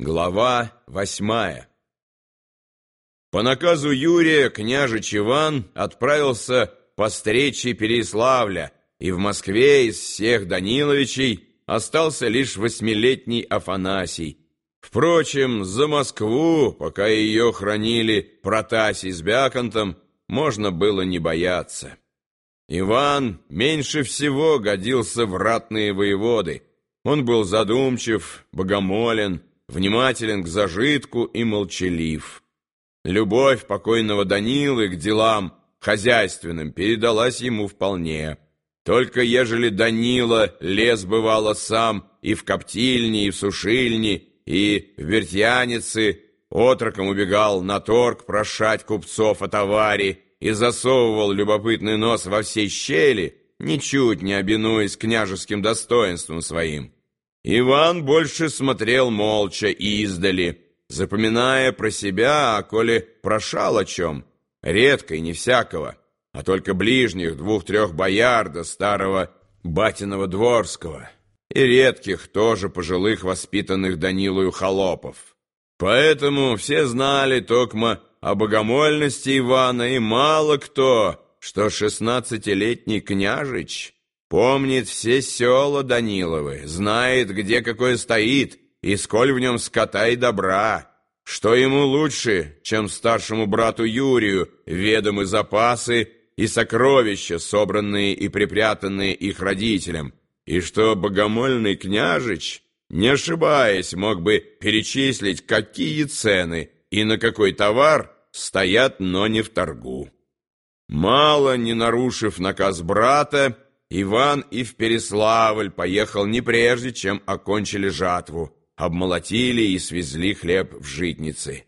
Глава восьмая По наказу Юрия княжич Иван отправился по встрече Переславля, и в Москве из всех Даниловичей остался лишь восьмилетний Афанасий. Впрочем, за Москву, пока ее хранили Протасий с Бяконтом, можно было не бояться. Иван меньше всего годился в ратные воеводы. Он был задумчив, богомолен, внимателен к зажитку и молчалив. Любовь покойного Данилы к делам хозяйственным передалась ему вполне. Только ежели Данила лез бывало сам и в коптильне, и в сушильне, и в вертьянице, отроком убегал на торг прошать купцов о товаре и засовывал любопытный нос во все щели, ничуть не обинуясь княжеским достоинством своим. Иван больше смотрел молча и издали, запоминая про себя, а коли прошал о чем, редко и не всякого, а только ближних двух-трех бояр до старого батиного дворского и редких тоже пожилых воспитанных Данилою холопов. Поэтому все знали токмо о богомольности Ивана, и мало кто, что шестнадцатилетний княжич Помнит все села Даниловы, знает, где какое стоит, и сколь в нем скота и добра. Что ему лучше, чем старшему брату Юрию, ведомы запасы и сокровища, собранные и припрятанные их родителям, и что богомольный княжич, не ошибаясь, мог бы перечислить, какие цены и на какой товар стоят, но не в торгу. Мало не нарушив наказ брата, Иван и в Переславль поехал не прежде, чем окончили жатву, обмолотили и свезли хлеб в житницы.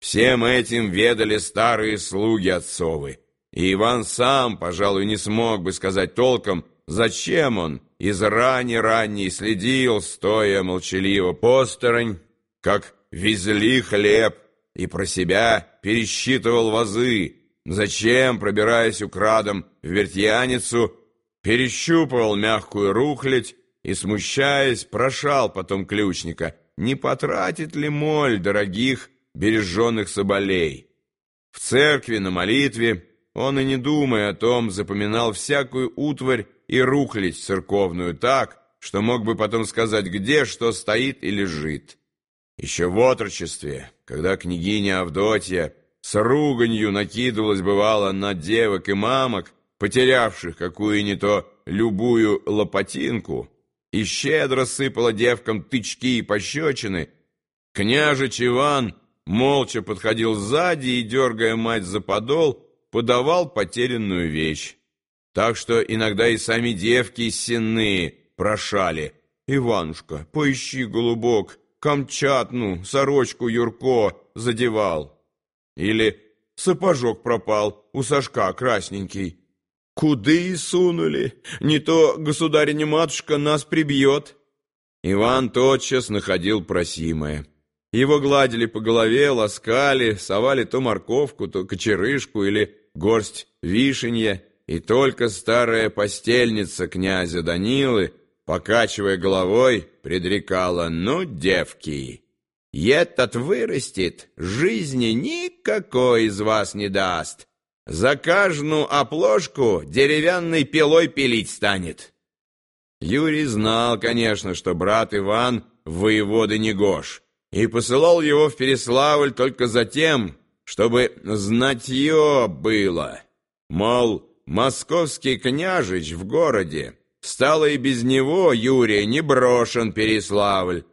Всем этим ведали старые слуги отцовы, и Иван сам, пожалуй, не смог бы сказать толком, зачем он из рани-ранней следил, стоя молчаливо посторонь, как везли хлеб, и про себя пересчитывал вазы, зачем, пробираясь украдом в вертьяницу, перещупывал мягкую рухлядь и, смущаясь, прошал потом ключника, не потратит ли моль дорогих береженных соболей. В церкви на молитве он и не думая о том, запоминал всякую утварь и рухлядь церковную так, что мог бы потом сказать, где что стоит и лежит. Еще в отрочестве, когда княгиня Авдотья с руганью накидывалась, бывало, на девок и мамок, потерявших какую ни то любую лопатинку, и щедро сыпала девкам тычки и пощечины, княжич Иван молча подходил сзади и, дергая мать за подол, подавал потерянную вещь. Так что иногда и сами девки сенные прошали. «Иванушка, поищи, голубок, камчатну, сорочку Юрко задевал». Или «Сапожок пропал, у Сашка красненький». Куды и сунули? Не то государыня-матушка нас прибьет. Иван тотчас находил просимое. Его гладили по голове, ласкали, совали то морковку, то кочерышку или горсть вишенья, и только старая постельница князя Данилы, покачивая головой, предрекала «Ну, девки, этот вырастет, жизни никакой из вас не даст, за каждую оплошку деревянной пилой пилить станет. Юрий знал, конечно, что брат Иван воеводы не гош, и посылал его в Переславль только за тем, чтобы знатье было. Мол, московский княжич в городе, стало и без него Юрия не брошен Переславль.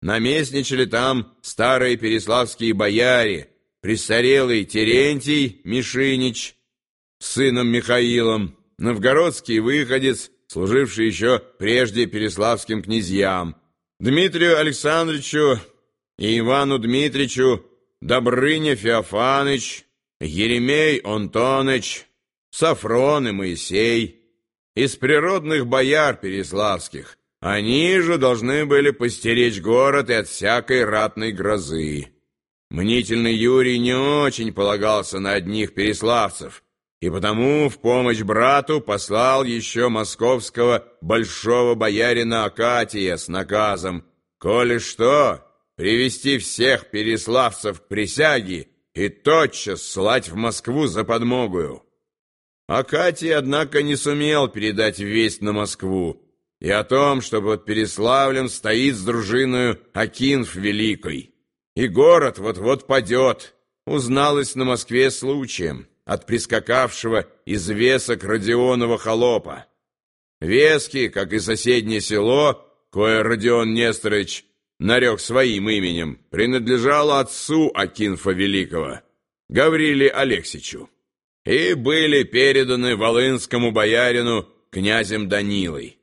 Наместничали там старые переславские бояре, престарелый Терентий Мишинич сыном Михаилом, новгородский выходец, служивший еще прежде переславским князьям, Дмитрию Александровичу и Ивану Дмитричу Добрыня Феофаныч, Еремей Антоныч, Сафрон и Моисей, из природных бояр переславских. Они же должны были постеречь город и от всякой ратной грозы. Мнительный Юрий не очень полагался на одних переславцев, и потому в помощь брату послал еще московского большого боярина Акатия с наказом «Коли что, привести всех переславцев к присяге и тотчас слать в Москву за подмогую. Акатий, однако, не сумел передать весть на Москву и о том, что под Переславлем стоит с дружиною Акинф Великой, и город вот-вот падет, узналось на Москве случаем от прискакавшего из Весок Родионова холопа. Вески, как и соседнее село, кое Родион Несторович нарек своим именем, принадлежало отцу Акинфа Великого, Гавриле Алексичу, и были переданы волынскому боярину князем Данилой.